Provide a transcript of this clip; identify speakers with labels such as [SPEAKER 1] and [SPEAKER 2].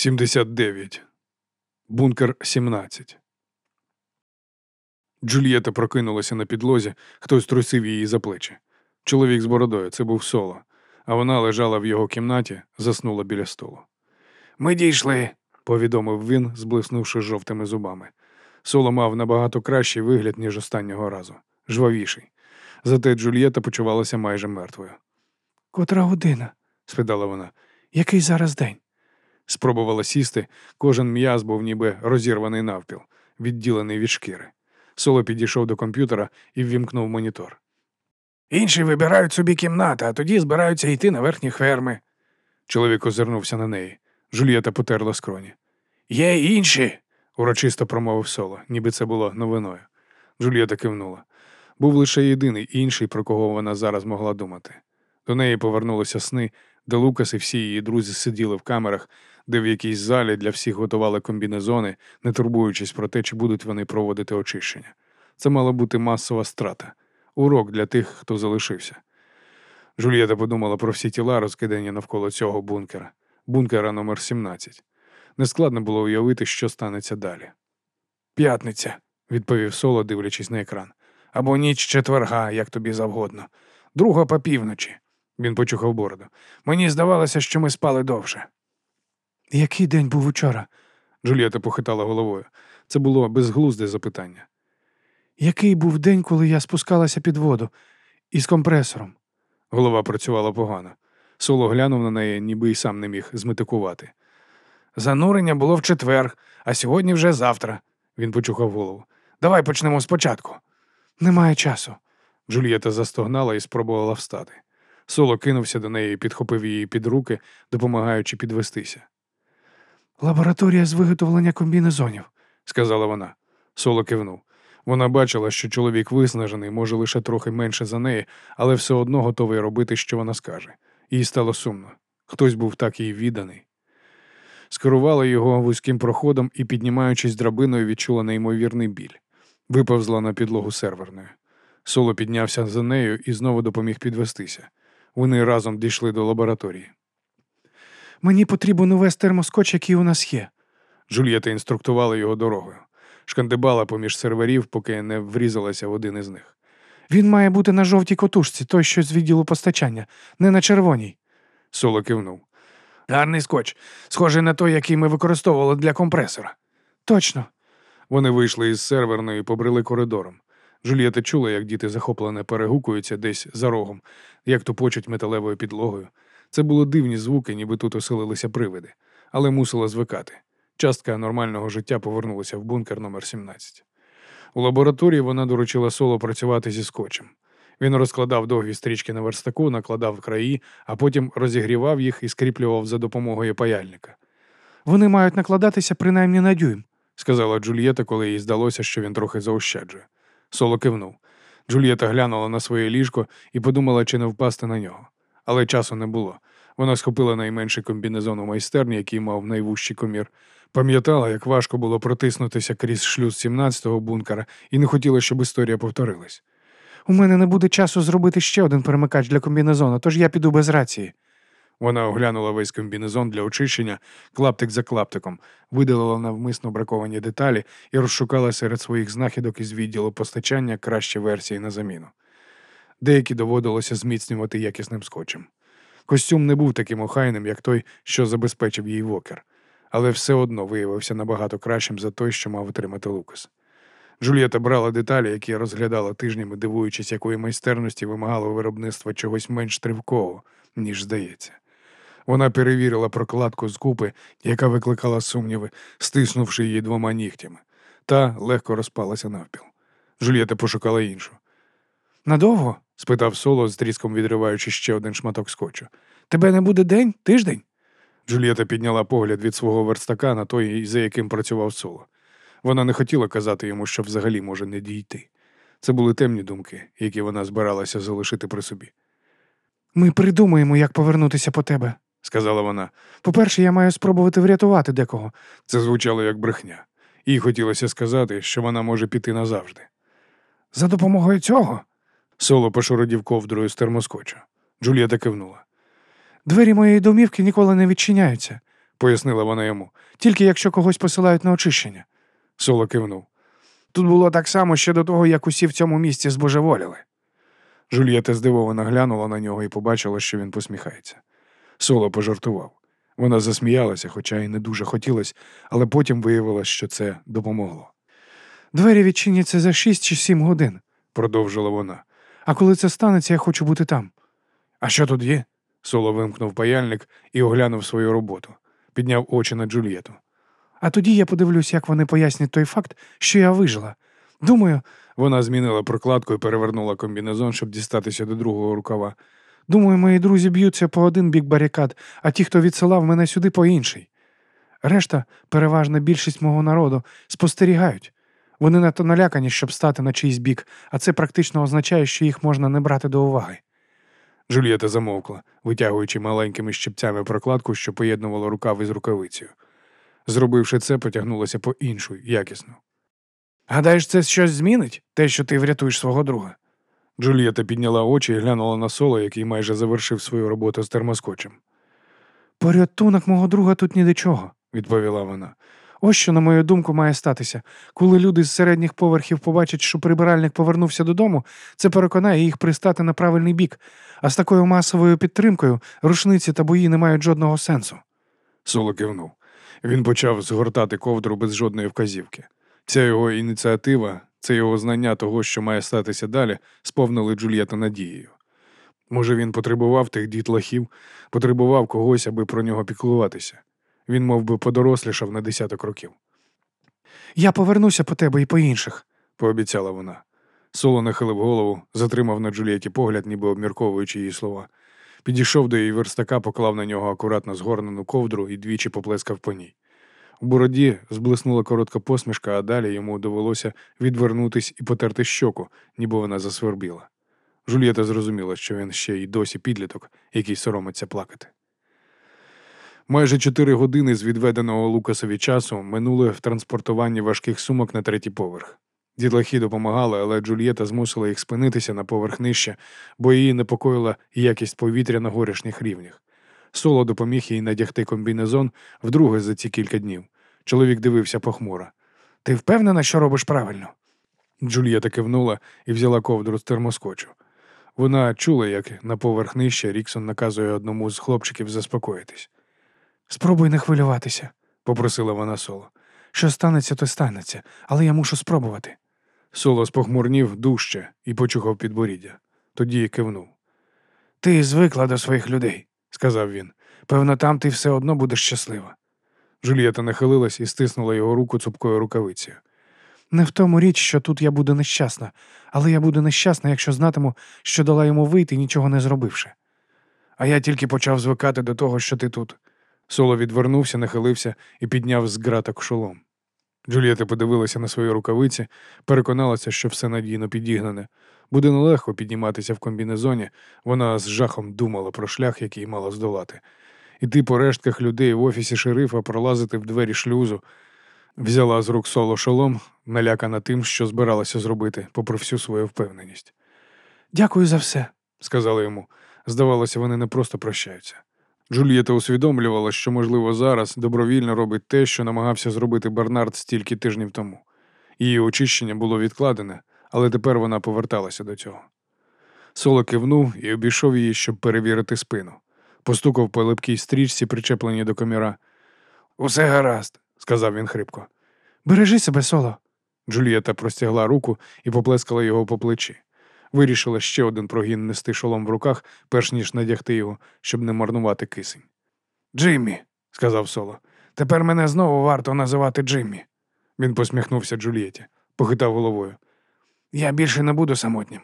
[SPEAKER 1] 79. Бункер 17. Джульєта прокинулася на підлозі, хтось трусив її за плечі. Чоловік з бородою, це був соло, а вона лежала в його кімнаті, заснула біля столу. Ми дійшли, повідомив він, зблиснувши жовтими зубами. Соло мав набагато кращий вигляд, ніж останнього разу, жвавіший. Зате Джульєта почувалася майже мертвою.
[SPEAKER 2] Котра година? спитала вона. Який зараз день?
[SPEAKER 1] Спробувала сісти, кожен м'яз був ніби розірваний навпіл, відділений від шкіри. Соло підійшов до комп'ютера і ввімкнув монітор.
[SPEAKER 2] Інші вибирають собі кімнати, а тоді збираються йти на верхні ферми.
[SPEAKER 1] Чоловік озирнувся на неї. Жульєта потерла скроні.
[SPEAKER 2] Є інші.
[SPEAKER 1] урочисто промовив соло, ніби це було новиною. Джульєта кивнула. Був лише єдиний інший, про кого вона зараз могла думати. До неї повернулися сни, де Лукас і всі її друзі сиділи в камерах, де в якійсь залі для всіх готували комбінезони, не турбуючись про те, чи будуть вони проводити очищення. Це мала бути масова страта, урок для тих, хто залишився. Жульєта подумала про всі тіла, розкидані навколо цього бункера, бункера номер 17 Нескладно було уявити, що станеться далі.
[SPEAKER 2] П'ятниця,
[SPEAKER 1] відповів соло, дивлячись на екран.
[SPEAKER 2] Або ніч четверга, як тобі завгодно. Друга по півночі.
[SPEAKER 1] Він почухав бороду.
[SPEAKER 2] Мені здавалося, що ми спали довше. Який день був учора?
[SPEAKER 1] Джулієта похитала головою. Це було безглузде запитання.
[SPEAKER 2] Який був день, коли я спускалася під воду із компресором?
[SPEAKER 1] Голова працювала погано. Соло глянув на неї, ніби й сам не міг зметикувати.
[SPEAKER 2] Занурення було в четвер, а сьогодні вже завтра. Він почухав голову. Давай почнемо спочатку. Немає часу.
[SPEAKER 1] Джульєта застогнала і спробувала встати. Соло кинувся до неї і підхопив її під руки, допомагаючи підвестися.
[SPEAKER 2] Лабораторія з виготовлення комбінезонів,
[SPEAKER 1] сказала вона. Соло кивнув. Вона бачила, що чоловік виснажений, може лише трохи менше за неї, але все одно готовий робити, що вона скаже. Їй стало сумно. Хтось був так їй відданий. Скерувала його вузьким проходом і, піднімаючись драбиною, відчула неймовірний біль. Виповзла на підлогу серверною. Соло піднявся за нею і знову допоміг підвестися. Вони разом дійшли до лабораторії.
[SPEAKER 2] Мені потрібен увесь термоскоч, який у нас є.
[SPEAKER 1] Джульєта інструктувала його дорогою. Шкандибала поміж серверів, поки не врізалася в один із них.
[SPEAKER 2] Він має бути на жовтій котушці, той що з відділу постачання, не на червоній.
[SPEAKER 1] Соло кивнув.
[SPEAKER 2] Гарний скотч, схожий на той, який ми використовували для компресора. Точно.
[SPEAKER 1] Вони вийшли із серверної і побрели коридором. Джулієта чула, як діти захоплено перегукуються десь за рогом, як тупочуть металевою підлогою. Це були дивні звуки, ніби тут оселилися привиди, але мусила звикати. Частка нормального життя повернулася в бункер номер 17 У лабораторії вона доручила соло працювати зі скотчем. Він розкладав довгі стрічки на верстаку, накладав краї, а потім розігрівав їх і скріплював за допомогою паяльника.
[SPEAKER 2] Вони мають накладатися принаймні на дюйм,
[SPEAKER 1] сказала Джульєта, коли їй здалося, що він трохи заощаджує. Соло кивнув. Джульєта глянула на своє ліжко і подумала, чи не впасти на нього. Але часу не було. Вона схопила найменший комбінезон у майстерні, який мав найвужчий комір. Пам'ятала, як важко було протиснутися крізь шлюз 17-го бункера, і не хотіла, щоб історія повторилась.
[SPEAKER 2] У мене не буде часу зробити ще один перемикач для комбінезону, тож я піду без рації.
[SPEAKER 1] Вона оглянула весь комбінезон для очищення, клаптик за клаптиком, видалила навмисно браковані деталі і розшукала серед своїх знахідок із відділу постачання кращі версії на заміну. Деякі доводилося зміцнювати якісним скотчем. Костюм не був таким охайним, як той, що забезпечив їй вокер, але все одно виявився набагато кращим за той, що мав отримати Лукас. Джульєта брала деталі, які розглядала тижнями, дивуючись, якої майстерності вимагало виробництво чогось менш тривкого, ніж здається. Вона перевірила прокладку з купи, яка викликала сумніви, стиснувши її двома нігтями, та легко розпалася навпіл. Жульєта пошукала іншу.
[SPEAKER 2] Надовго?
[SPEAKER 1] Спитав соло, з тріском відриваючи ще один шматок скотчу.
[SPEAKER 2] Тебе не буде день, тиждень?
[SPEAKER 1] Джульєта підняла погляд від свого верстака на той, за яким працював соло. Вона не хотіла казати йому, що взагалі може не дійти. Це були темні думки, які вона збиралася залишити при собі.
[SPEAKER 2] Ми придумаємо, як повернутися по тебе,
[SPEAKER 1] сказала вона.
[SPEAKER 2] По-перше, я маю спробувати врятувати декого.
[SPEAKER 1] Це звучало як брехня. Їй хотілося сказати, що вона може піти назавжди.
[SPEAKER 2] За допомогою цього.
[SPEAKER 1] Соло пошуродів ковдрою з термоскоча. Джулієта кивнула.
[SPEAKER 2] Двері моєї домівки ніколи не відчиняються.
[SPEAKER 1] пояснила вона йому.
[SPEAKER 2] Тільки якщо когось посилають на очищення.
[SPEAKER 1] Соло кивнув.
[SPEAKER 2] Тут було так само ще до того, як усі в цьому місті збожеволіли.
[SPEAKER 1] Жульєта здивовано глянула на нього і побачила, що він посміхається. Соло пожартував. Вона засміялася, хоча й не дуже хотілося, але потім виявилось, що це допомогло.
[SPEAKER 2] Двері відчиняться за шість чи сім годин,
[SPEAKER 1] Продовжила вона.
[SPEAKER 2] А коли це станеться, я хочу бути там.
[SPEAKER 1] А що тут є? Соло вимкнув паяльник і оглянув свою роботу. Підняв очі на Джульєту.
[SPEAKER 2] А тоді я подивлюсь, як вони пояснять той факт, що я вижила. Думаю,
[SPEAKER 1] Вона змінила прокладку і перевернула комбінезон, щоб дістатися до другого рукава.
[SPEAKER 2] думаю, мої друзі б'ються по один бік барикад, а ті, хто відсилав мене сюди, по інший. Решта, переважна більшість мого народу, спостерігають. Вони надто налякані, щоб стати на чийсь бік, а це практично означає, що їх можна не брати до уваги.
[SPEAKER 1] Джульєта замовкла, витягуючи маленькими щипцями прокладку, що поєднувала рукав із рукавицею. Зробивши це, потягнулася по іншу, якісну.
[SPEAKER 2] Гадаєш, це щось змінить, те, що ти врятуєш свого друга?
[SPEAKER 1] Джульєта підняла очі і глянула на соло, який майже завершив свою роботу з термоскотчем.
[SPEAKER 2] Порятунок мого друга тут ні до чого,
[SPEAKER 1] відповіла вона.
[SPEAKER 2] Ось що, на мою думку, має статися. Коли люди з середніх поверхів побачать, що прибиральник повернувся додому, це переконає їх пристати на правильний бік, а з такою масовою підтримкою рушниці та бої не мають жодного сенсу.
[SPEAKER 1] Соло кивнув. Він почав згортати ковдру без жодної вказівки. Ця його ініціатива, це його знання того, що має статися далі, сповнили Джульєту надією. Може, він потребував тих дітлахів, потребував когось, аби про нього піклуватися. Він мов би, подорослішав на десяток років.
[SPEAKER 2] Я повернуся по тебе і по інших.
[SPEAKER 1] пообіцяла вона. Соло нахилив голову, затримав на Джулієті погляд, ніби обмірковуючи її слова. Підійшов до її верстака, поклав на нього акуратно згорнену ковдру і двічі поплескав по ній. У бороді зблиснула коротка посмішка, а далі йому довелося відвернутись і потерти щоку, ніби вона засвербіла. Жульєта зрозуміла, що він ще й досі підліток, який соромиться плакати. Майже чотири години з відведеного Лукасові часу минули в транспортуванні важких сумок на третій поверх. Дітлахи допомагали, але Джульєта змусила їх спинитися на поверх нижче, бо її непокоїла якість повітря на горішніх рівнях. Соло допоміг їй надягти комбінезон вдруге за ці кілька днів. Чоловік дивився похмуро.
[SPEAKER 2] Ти впевнена, що робиш правильно?
[SPEAKER 1] Джульєта кивнула і взяла ковдру з термоскочу. Вона чула, як на поверх нижче Ріксон наказує одному з хлопчиків заспокоїтись.
[SPEAKER 2] Спробуй не хвилюватися.
[SPEAKER 1] Попросила вона соло.
[SPEAKER 2] Що станеться, то станеться, але я мушу спробувати.
[SPEAKER 1] Соло спохмурнів дужче і почухав підборіддя. Тоді кивнув.
[SPEAKER 2] Ти звикла до своїх людей.
[SPEAKER 1] сказав він.
[SPEAKER 2] Певно, там ти все одно будеш щаслива.
[SPEAKER 1] Джульєта нахилилась і стиснула його руку цупкою рукавицею.
[SPEAKER 2] Не в тому річ, що тут я буду нещасна, але я буду нещасна, якщо знатиму, що дала йому вийти, нічого не зробивши.
[SPEAKER 1] А я тільки почав звикати до того, що ти тут. Соло відвернувся, нахилився і підняв з граток шолом. Джульєта подивилася на свої рукавиці, переконалася, що все надійно підігнане. Буде нелегко підніматися в комбінезоні, вона з жахом думала про шлях, який мала здолати. Іти по рештках людей в офісі шерифа, пролазити в двері шлюзу. Взяла з рук соло шолом, налякана тим, що збиралася зробити, попри всю свою впевненість.
[SPEAKER 2] Дякую за все.
[SPEAKER 1] Сказали йому. Здавалося, вони не просто прощаються. Джульєта усвідомлювала, що, можливо, зараз добровільно робить те, що намагався зробити Бернард стільки тижнів тому. Її очищення було відкладене, але тепер вона поверталася до цього. Соло кивнув і обійшов її, щоб перевірити спину. Постукав по липкій стрічці, причепленій до коміра. Усе гаразд, сказав він хрипко.
[SPEAKER 2] Бережи себе, соло.
[SPEAKER 1] Джульєта простягла руку і поплескала його по плечі. Вирішила ще один прогін нести шолом в руках, перш ніж надягти його, щоб не марнувати кисень.
[SPEAKER 2] Джиммі,
[SPEAKER 1] сказав Соло.
[SPEAKER 2] тепер мене знову варто називати Джиммі.
[SPEAKER 1] Він посміхнувся Джулієті, похитав головою.
[SPEAKER 2] Я більше не буду самотнім.